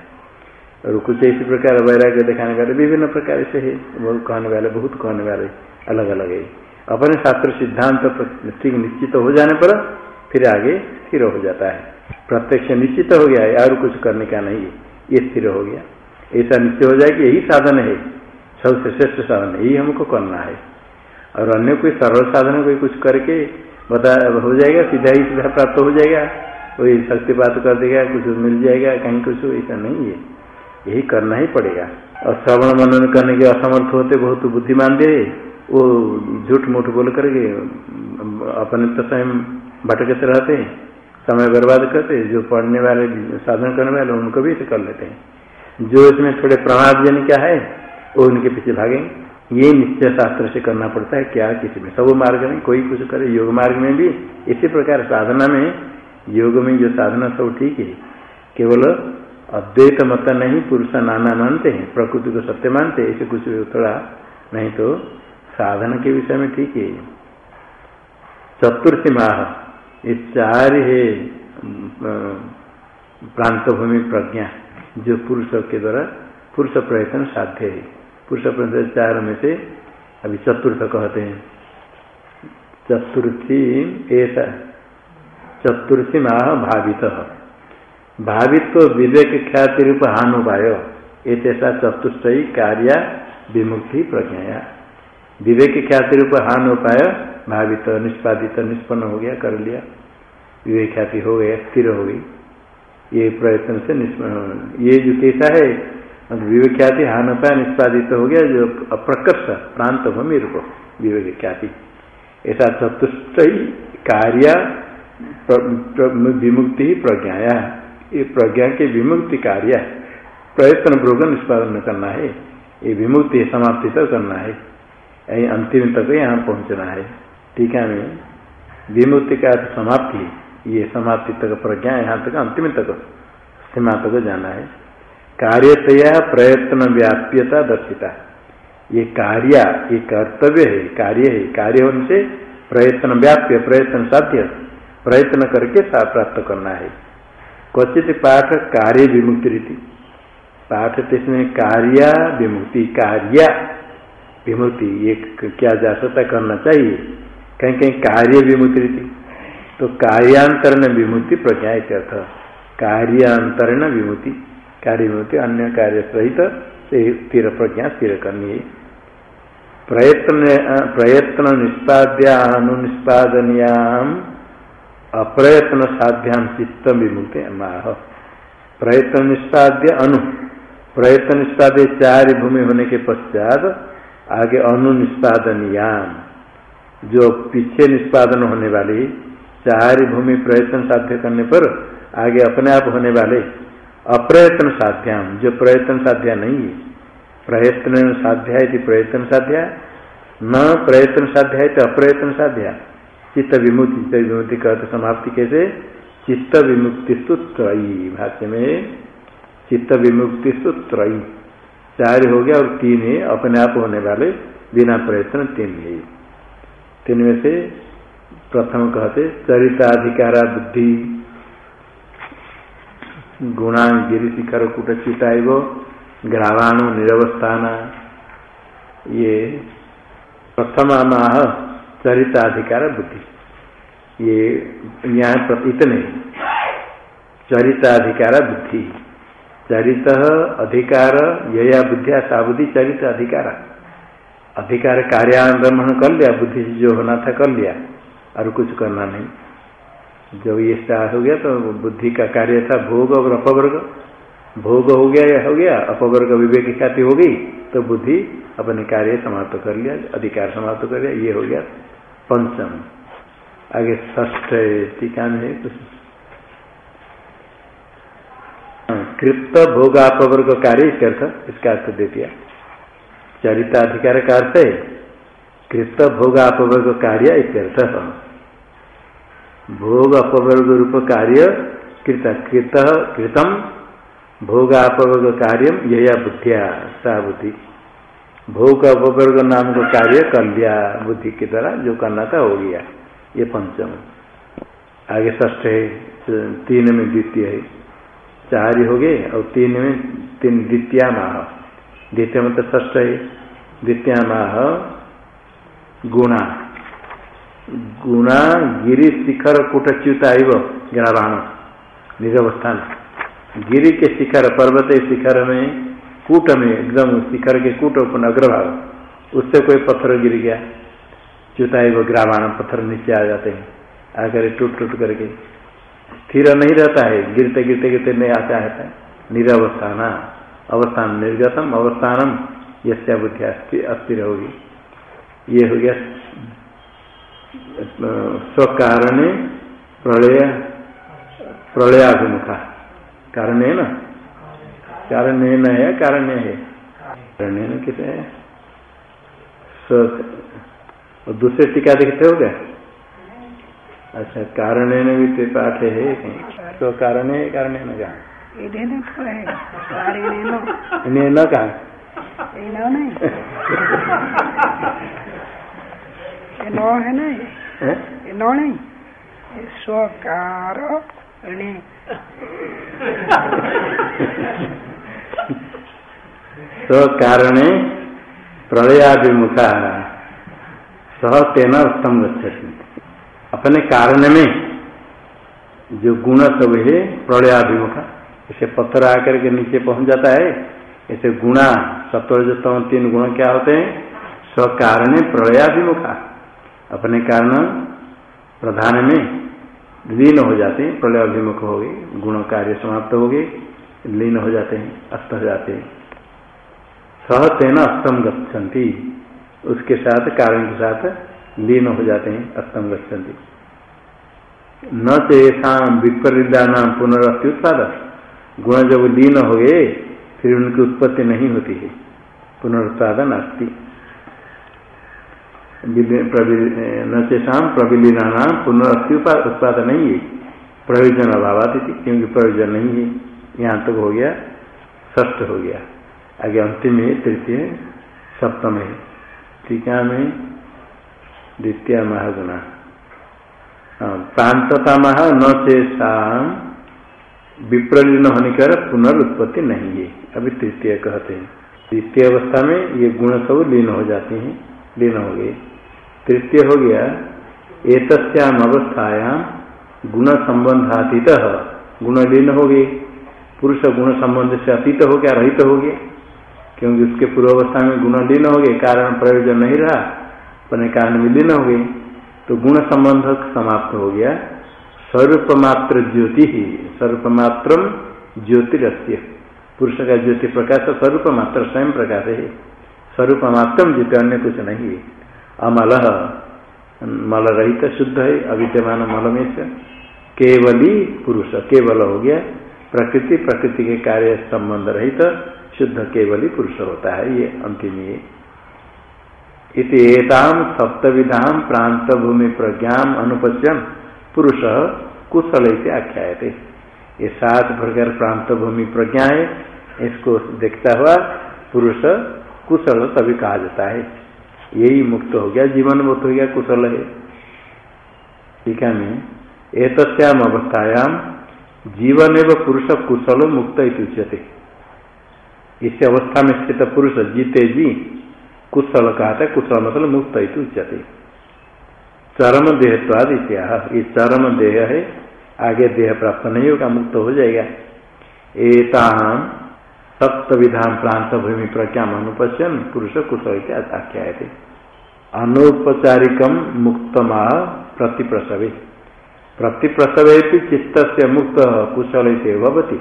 S1: और कुछ इसी प्रकार वैराग्य दिखाने वाले, विभिन्न प्रकार से है। बहुत कहने वाले, बहुत कहने वाले अलग अलग है। अपने शास्त्र सिद्धांत ठीक निश्चित तो हो जाने पर फिर आगे स्थिर हो जाता है। प्रत्यक्ष निश्चित हो गया है, और कुछ करने का नहीं ये स्थिर हो गया। ऐसा निश्चय हो जाए कि यही साधन है। सबसे श्रेष्ठ साधन यही हमको करना है। और अन्य कोई सरल साधन कोई कुछ करके बता, हो जाएगा, सीधा ही सीधा प्राप्त हो जाएगा। कोई शक्तिपात कर देगा, कुछ मिल जाएगा, कहीं कुछ ऐसा नहीं है। यही करना ही पड़ेगा। और श्रवण मनन करने के असमर्थ होते बहुत बुद्धिमान दे वो झूठ मूठ बोल करके, अपने तो स्वयं भटकते रहते हैं। समय बर्बाद करते जो पढ़ने वाले, साधन करने वाले, उनको भी कर लेते हैं। जो इसमें थोड़े प्रमाद जन क्या है, वो उनके पीछे भागेंगे। ये निश्चय शास्त्र से करना पड़ता है, क्या किसी में सब मार्ग में, कोई कुछ करे, योग मार्ग में भी। इसी प्रकार साधना में, योग में जो साधना सब ठीक है, केवल अद्वैत मत नहीं, पुरुष नाना मानते हैं, प्रकृति को सत्य मानते हैं, ऐसे कुछ थोड़ा नहीं तो साधन के विषय में ठीक है। चतुर्थी माह ये चार है प्रांत भूमि प्रज्ञा, जो पुरुषों के द्वारा पुरुष प्रयत्न साध्य है। पुरुष प्रयत्न चार में से अभी चतुर्थ कहते हैं। चतुर्थी ऐसा चतुर्थी माह भावित। भावित्व विवेक ख्याति रूप हान उपाय ऐसा चतुष्ट कार्य विमुक्ति प्रज्ञाया। विवेक ख्याति रूप हान उपाय भावित, निष्पादित, निष्पन्न हो गया, कर लिया। विवेक ख्याति हो गया, स्थिर हो गई। ये प्रयत्न से निष्पन्न ये जो कैसा है विवेक ख्याति हान उपाय निष्पादित हो गया, जो अप्रकर्ष प्रांत भूमि रूप विवेक ख्याति ऐसा चतुष्ट कार्य विमुक्ति ही प्रज्ञाया। ये प्रज्ञा के विमुक्ति कार्य प्रयत्न पूर्वक निष्पादन करना है। ये विमुक्ति समाप्ति तक करना है। यही अंतिम तक यहाँ पहुँचना है। ठीक है, में विमुक्ति का समाप्ति ये समाप्ति तक प्रज्ञा यहाँ तक, अंतिम तक, सीमा तक जाना है। कार्यतया प्रयत्न व्याप्यता दर्शिता। ये कार्य, ये कर्तव्य है, कार्य है, कार्य होने से प्रयत्न व्याप्य प्रयत्न साध्य प्रयत्न करके प्राप्त करना है। क्वचित पाठ कार्य विमुक्ति रीति। पाठ तो इसमें कार्य विमुक्ति कार्य विमुक्ति, ये क्या जा सकता करना चाहिए? कहीं कहीं कार्य विमुक्ति रीति। तो कार्यांतरण विमुक्ति प्रज्ञा कार्यांतरण विमुक्ति। कार्य विमुक्ति अन्य कार्य सहित स्थिर प्रज्ञा स्थिर करनी है। प्रयत्न प्रयत्न निष्पाद्यानुनिष्पादनियाम अप्रयत्न साध्याम चित्त विमुक्ति माह प्रयत्न निष्पाद्य अनु, प्रयत्न निष्पाद्य चार भूमि होने के पश्चात आगे अनु निष्पादनियाम। जो पीछे निष्पादन होने वाली चार भूमि प्रयत्न साध्य करने पर आगे अपने आप होने वाले अप्रयत्न साध्याम। जो प्रयत्न साध्या नहीं है, प्रयत्न साध्या प्रयत्न साध्या, न प्रयत्न साध्या अप्रयत्न साध्या। चित्त विमुक्ति चित्त विमुक्ति कहते समाप्ति कैसे? चित्त विमुक्ति त्रयी भाष्य में चित्त विमुक्ति त्रयी चार हो गया और तीन है, अपने आप होने वाले बिना प्रयत्न तीन है। तीन में से प्रथम कहते चरिताधिकारा बुद्धि। गुणा गिरी शिखर कुटचिता ग्रावाणु निरवस्थान। ये प्रथम माह चरिताधिकार बुद्धि। ये यहाँ इतने। चरिताधिकार बुद्धि। चरित अधिकार, यया बुद्धिया साबुद्धि चरित अधिकार। अधिकार कार्यान्वमन कर लिया, बुद्धि जो होना था कर लिया। और कुछ करना नहीं। जब ये हो गया तो बुद्धि का कार्य था भोग और अपवर्ग। भोग हो गया या हो गया, अपवर्ग विवेक ख्याति हो गई तो बुद्धि अपने कार्य समाप्त कर लिया, अधिकार समाप्त कर लिया, ये हो गया पंचम। आगे ष्ठ टीका में कुछ कृत भोगापवर्ग कार्य अर्थ, इसका अर्थ दे दिया। चरिताधिकार का अर्थ है कृत भोगापवर्ग कार्य इत्यर्थ भोग अपवर्ग रूप कार्य कृत कृत कृतम। भोगापवर्ग कार्य यह बुद्धिया सा बुद्धि। भोग अपवर्ग नाम का कार्य कर लिया बुद्धि की तरह जो करना था हो गया, ये पंचम। आगे ष्ठ है, तीन में द्वितीय है। चार हो गए, और तीन में तीन द्वितीय माह द्वितीय में तो ष्ठ है। द्वितीय माह गुणा। गुणा गिरी शिखर कुटच्युता ग्रावाण निरवस्थान गिरी के शिखर, पर्वत शिखर में, कूट में, एकदम शिखर के कूट अपन अग्रभाग। उससे कोई पत्थर गिर गया। च्युता एवं ग्रावाण पत्थर नीचे आ जाते हैं। आकर टूट टूट करके। स्थिर नहीं रहता है। गिरते गिरते गिरते नहीं आता है। निरवस्थान अवस्थान। निर्गतम। अवस्थानम। यस्या बुद्धि अस्थिर होगी। ये हो गया स्वकारण प्रलय प्रलयाभिमुखा। कारण है ना? कारण है न है कारण है। कारण किसे है? दूसरे टीका देखते हो गया अच्छा कारण है भी तो पाठ है तो कारण है। कारण न कहा। न कहा *laughs*
S2: नो है? नहीं नो नहीं स्वकार
S1: स्वकारणे प्रलयाभिमुखा। सह तेना उत्तम गच्छति। अपने कारण में जो गुण सब है प्रलयाभिमुखा जैसे पत्थर आकर के नीचे पहुँच जाता है। ऐसे गुणा सत्वरजतम तीन गुण क्या होते हैं? स्व कारण प्रलयाभिमुखा। अपने कारण प्रधान में लीन हो जाते हैं, प्रलय अभिमुख हो गए, गुण कार्य समाप्त हो गए, लीन हो जाते हैं, अस्त हो जाते हैं। सह तेना अस्तम गति उसके साथ, कारण के साथ लीन हो जाते हैं, अस्तम गति न तेषा विपरीता नाम पुनरअत्युत्पाद गुण जब लीन हो गए, फिर उनकी उत्पत्ति नहीं होती है, पुनरुत्पादन अस्थि न चेषा प्रविलीना नाम पुनरअस्थि उत्पादन नहीं है। प्रयोजन अभाव क्योंकि प्रयोजन नहीं है। यहाँ तक हो गया ष्ठ हो गया। आगे अंतिम है, तृतीय सप्तम है। टीका में द्वितीय महागुणा। प्रांतता मह न शेषा विप्रलीन होने कर पुनरुत्पत्ति नहीं है। अभी तृतीय कहते हैं। तृतीय अवस्था में ये गुण सब लीन हो जाते हैं, लीन हो गए। तृतीय हो गया एतस्याम अवस्थायाम गुण संबंधातीत गुण लीन हो गए पुरुष गुण संबंध से अतीत हो गया, रहित हो गए क्योंकि उसके पूर्व अवस्था में गुण लीन हो गए, कारण प्रयोजन नहीं रहा, अपने कारण में लीन हो गए। तो गुण संबंध समाप्त हो गया। स्वरूप मात्र ज्योति ही स्वरूप मात्र ज्योतिरस्य। पुरुष का ज्योति प्रकाश स्वरूप मात्र स्वयं प्रकाश है। स्वरूप मात्र ज्योति अन्य कुछ नहीं है। अमल मल रहित शुद्ध है अविद्यमान मल में से केवली पुरुष केवल हो गया प्रकृति प्रकृति के कार्य संबंध रहित शुद्ध केवली पुरुष होता है ये अंतिम ये इतम सप्तविधाम प्रांत भूमि प्रज्ञा अनुपश्यम पुरुष कुशल से आख्या ये सात प्रकार प्रांत भूमि प्रज्ञा है इसको देखता हुआ पुरुष कुशल तभी कहा जाता है यही मुक्त हो गया, जीवन मुक्त हो गया, कुशल है। ठीक है, मैं एतस्याम अवस्थायाम, जीवन एवं पुरुष कुशल मुक्त उच्यते। इस अवस्था में स्थित पुरुष जीते जी, कुशल कहा था कुशल मतलब मुक्त उच्यते। चरम देहत्वाद इत्या ये चरम देह है, आगे देह प्राप्त नहीं होगा, मुक्त हो जाएगा। एताम सप्त विधान प्रांत भूमि प्रज्ञा अनुपश्यन पुरुष कुशल के आख्या थे अनौपचारिकम मुक्तमा प्रतिप्रसवे। प्रतिप्रसवे चित्त से मुक्त कुशल से भवती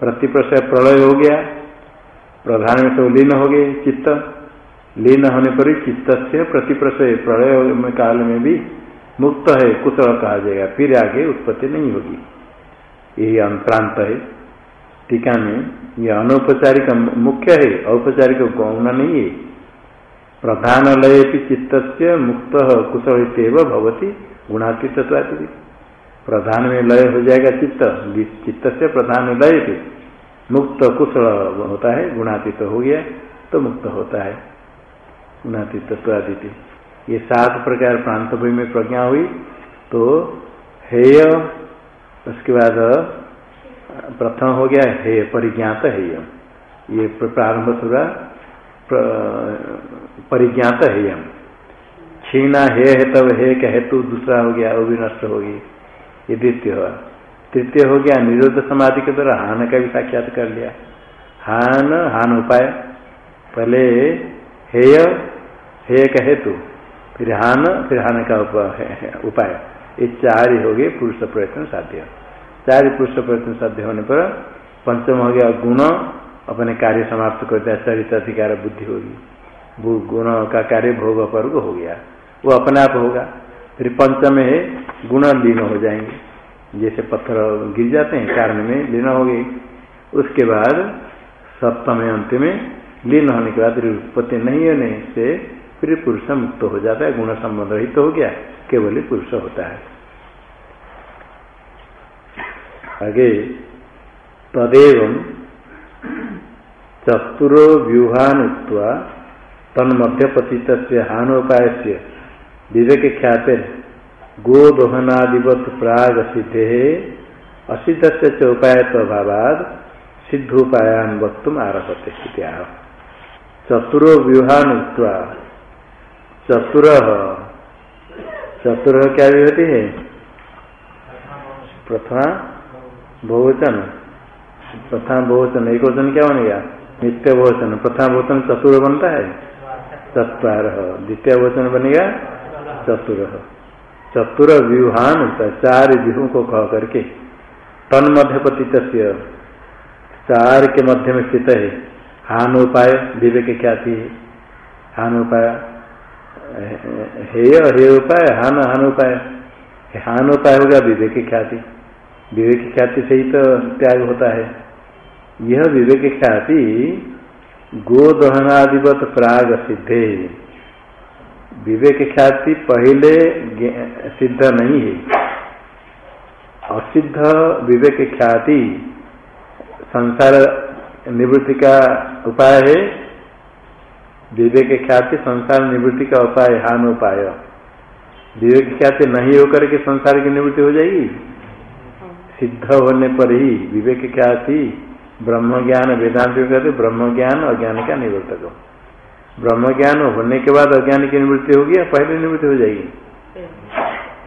S1: प्रतिप्रसव प्रलय हो गया, प्रधान में तो लीन हो गए चित्त। लीन होने पर ही चित्त से प्रतिप्रसय प्रलय काल में भी मुक्त है, कुशल कहा जाएगा, फिर आगे उत्पत्ति नहीं होगी। यही प्रांत है, टीका में यह अनौपचारिक मुख्य है, औपचारिक गौण नहीं है। प्रधान लय चित्त से मुक्त कुशल भवती गुणातीत प्रधान में लय हो जाएगा चित्त चित्त से प्रधान लय थे मुक्त कुशल होता है, गुणातीत हो गया तो मुक्त होता है गुणातीत ये सात प्रकार प्रांत भूमि में प्रज्ञा हुई तो हेय उसके बाद प्रथम हो गया हे, परिज्ञात है। यम ये प्रारंभ हुआ परिज्ञात है। यम छीना हे, है, तब हे का हेतु दूसरा हो गया, वो भी नष्ट होगी ये द्वितीय हुआ। तृतीय हो गया, निरोध समाधि के द्वारा हान का भी साक्षात कर लिया। हान हान उपाय। पहले हेय, हे का हेतु फिर हान फिर हान का उपाय। ये चार ही गए, पुरुष प्रयत्न साध्य। चार पुरुष प्रयत्न साध्य होने पर पंचम हो गया गुण, अपने कार्य समाप्त करते हैं चरित अधिकार बुद्धि होगी। गुण का कार्य भोग पर्व हो गया। वो अपने आप होगा। फिर पंचम है, गुण लीन हो जाएँगे। जैसे पत्थर गिर जाते हैं, कारण में लीन हो गई। उसके बाद सप्तम अंत में लीन होने के बाद उत्पत्ति नहीं होने से फिर पुरुष मुक्त हो जाता है, गुण संबंध रहित तो हो गया, केवल पुरुष होता है। आगे, तदेव चतुरो व्यूहान तन मध्यपतित हानोपाय से विवेक ख्याते गोदोहनादिवत प्राग सिद्धे असिद्ध से चौपाय प्रभावाद सिद्धोपायान वक्त आरभते चतुरो व्यूहान चतुर। चतुर क्या विभूति है? प्रथमा बहुवचन। प्रथम बहुवचन एक वचन क्या बनेगा नित्य बहुवचन। प्रथम बहुवचन चतुर बनता है? चतवार। द्वितीय वचन बनेगा चतुर। चतुर व्यूहान चार व्यूहों को कह करके। तन मध्यपति चार के मध्य में स्थित है। हान उपाय विवेक ख्याति हान उपाय हेय हे उपाय, हान हान उपाय। हान उपाय होगा, विवेक ख्याति। विवेक ख्याति से ही तो त्याग होता है। यह विवेक ख्याति गोदहनादिवत प्राग सिद्धे। विवेक ख्याति पहले सिद्ध नहीं है। असिद्ध विवेक ख्याति, संसार निवृत्ति का उपाय है। विवेक ख्याति संसार निवृत्ति का उपाय हान उपाय। विवेक ख्याति नहीं होकर के संसार की निवृत्ति हो जाएगी? सिद्ध होने पर ही विवेक ख्याति ब्रह्म ज्ञान वेदांत कहते ब्रह्म ज्ञान अज्ञान का निवर्तक ब्रह्म ज्ञान होने के बाद अज्ञान की निवृत्ति होगी या पहले निवृत्ति हो जाएगी?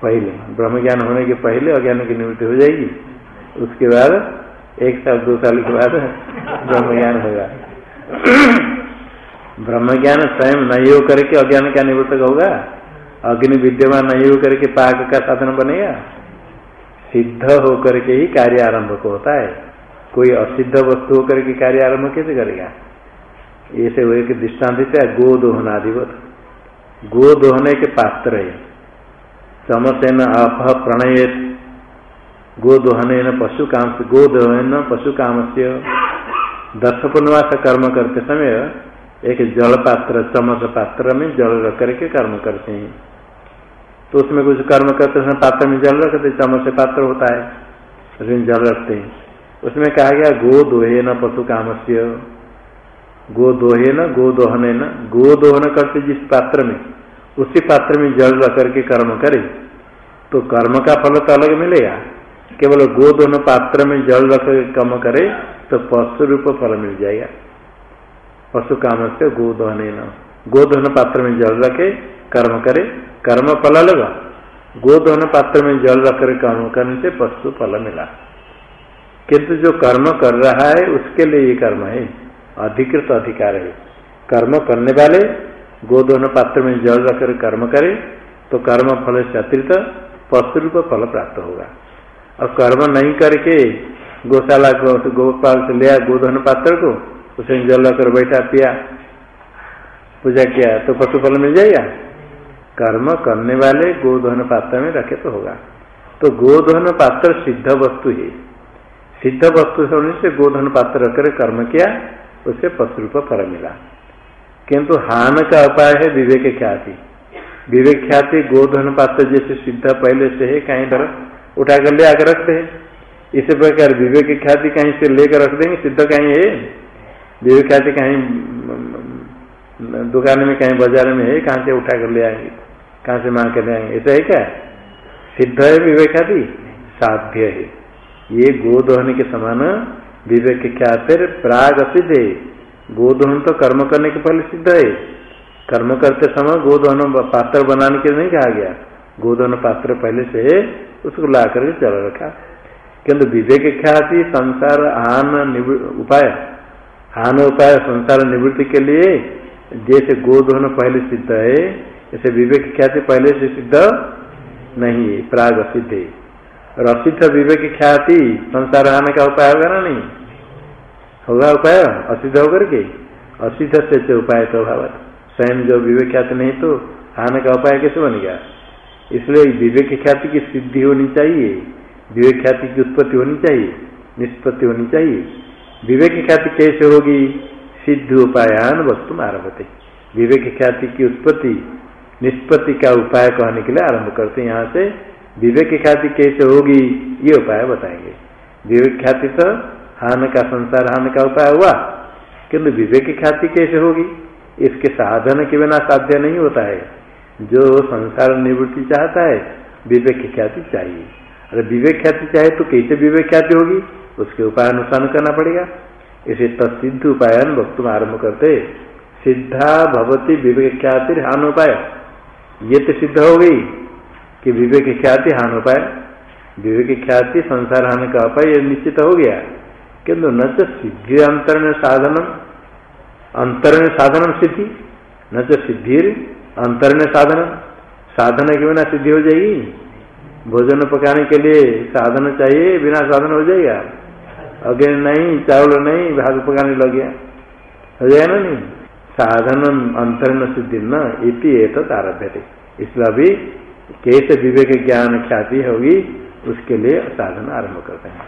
S1: पहले। ब्रह्म ज्ञान होने के पहले अज्ञान की निवृत्ति हो जाएगी। उसके बाद एक साल, दो साल के बाद ब्रह्म ज्ञान होगा। ब्रह्म ज्ञान स्वयं नहीं हो करके अज्ञान का निवृत्त होगा। अग्नि विद्यमान नहीं हो करके पाक का साधन बनेगा। सिद्ध होकर के ही कार्य आरंभ को होता है। कोई असिद्ध वस्तु होकर के कार्य आरंभ कैसे करेगा? ऐसे वो एक दृष्टांत है गोदोहनाधिवत। गो दोहने के पात्र है। चमसेन अप प्रणय गो दोहने न पशु काम से गो दोहन पशु काम से दर्श पूर्णवास कर्म करते समय एक जल पात्र चमच पात्र में जल रख करके कर्म करते हैं। तो उसमें कुछ कर्म करते समय पात्र में जल रखते चमच से पात्र होता है उसमें जल रखते हैं। उसमें कहा गया, गो दोहे न पशु काम से गो दोहे न गो दोहने न गो दोहन करते जिस पात्र में, उसी पात्र में जल रख करके कर्म करे तो कर्म का फल तो अलग मिलेगा। केवल गो दोनों पात्र में जल रख कर्म करे तो पशु रूप फल मिल जाएगा। पशु काम से गो दोहने न गो दोहन पात्र में जल रखे, कर्म करे, कर्म फल अलग गो दोहन पात्र में जल रखकर कर्म करने से पशु फल मिला। किंतु जो कर्म कर रहा है, उसके लिए ये कर्म है। अधिकृत अधिकार है। कर्म करने वाले गोदोन पात्र में जल रखकर कर्म करे तो कर्म फल से अतिरिक्त पशु रूप फल प्राप्त होगा। और कर्म नहीं करके गौशाला गोपाल से लिया गोधन पात्र को उसे जल रखकर बैठा पिया। पूजा किया तो पशु फल मिल जाएगा? कर्म करने वाले गोधन पात्र में रखे तो होगा। तो गोधन पात्र सिद्ध वस्तु है। सिद्ध वस्तु होने से गोधन पात्र रखकर कर्म किया, उसे पशु रूप फल मिला। किंतु हान का उपाय है विवेक ख्याति। विवेक ख्याति गोधन पात्र जैसे सिद्ध पहले से है, कहीं पर उठा कर ले आकर रखते हैं। इसी प्रकार विवेक ख्याति कहीं से लेकर रख देंगे, सिद्ध कहीं है? विवेक ख्याति कहीं, दुकान में कहीं, बाज़ार में है, कहाँ से उठा कर ले आएँगे? कहाँ से मांग कर ले आएँगे? ऐसा है क्या? सिद्ध है विवेक ख्याति साध्य है। ये गोदोहन के समान विवेक ख्यातिर प्राग सिद्ध है। गोदोहन तो कर्म करने के पहले सिद्ध है। कर्म करते समय गोदोहन पात्र बनाने के नहीं कहा गया। गोदोहन पात्र पहले से उसको ला करके चल रखा। किंतु विवेक ख्याति, संसार, आन उपाय आन उपाय संसार निवृत्ति के लिए जैसे गोदोहन पहले सिद्ध है, ऐसे विवेक ख्याति पहले से सिद्ध नहीं है, प्राग सिद्ध है। और असिद्ध विवेक ख्याति संसार आने का उपाय होगा ना नहीं? होगा उपाय? असिद्ध होकर के? असिद्ध से उपाय तो भाव स्वयं जो विवेक ख्याति नहीं तो आने का उपाय कैसे बन गया? इसलिए विवेक ख्याति की सिद्धि होनी चाहिए। विवेक ख्याति की उत्पत्ति होनी चाहिए। निष्पत्ति होनी चाहिए। विवेक ख्याति कैसे होगी? सिद्ध उपायान वस्तु आरभते। विवेक ख्याति की उत्पत्ति, निष्पत्ति का उपाय कहने के लिए आरंभ करते हैं। यहाँ से विवेक ख्याति कैसे होगी, ये उपाय बताएँगे। विवेक ख्याति तो हान का संसार, हान का उपाय हुआ। किंतु विवेक ख्याति कैसे होगी? इसके साधन के बिना साध्य नहीं होता है। जो संसार निवृत्ति चाहता है, विवेक ख्याति चाहिए। अरे विवेक ख्याति चाहे तो कैसे विवेक ख्याति होगी? उसके उपाय अनुसार करना पड़ेगा। इसे तत्सिद्ध उपायन वक्तुम आरंभ करते, सिद्धा भवती विवेक ख्याति हान उपाय ये तो सिद्ध हो गई कि विवेक ख्याति हान उपाय विवेक ख्याति संसार हान का उपाय निश्चित हो गया। किंतु न तो सिद्धि अंतरण साधनम अंतरण साधनम सिद्धि, न तो सिद्धि अंतरण साधन साधन के बिना सिद्धि हो जाएगी। भोजन पकाने के लिए साधन चाहिए, बिना साधन हो जाएगा। अगर नहीं, चावल नहीं, भाग पकाने लग गया। हो जाए ना नहीं। साधन अंतरण सिद्धि न इति एक आरभ्य थे इसलिए अभी कैसे विवेक ज्ञान ख्याति होगी, उसके लिए साधन आरंभ करते हैं।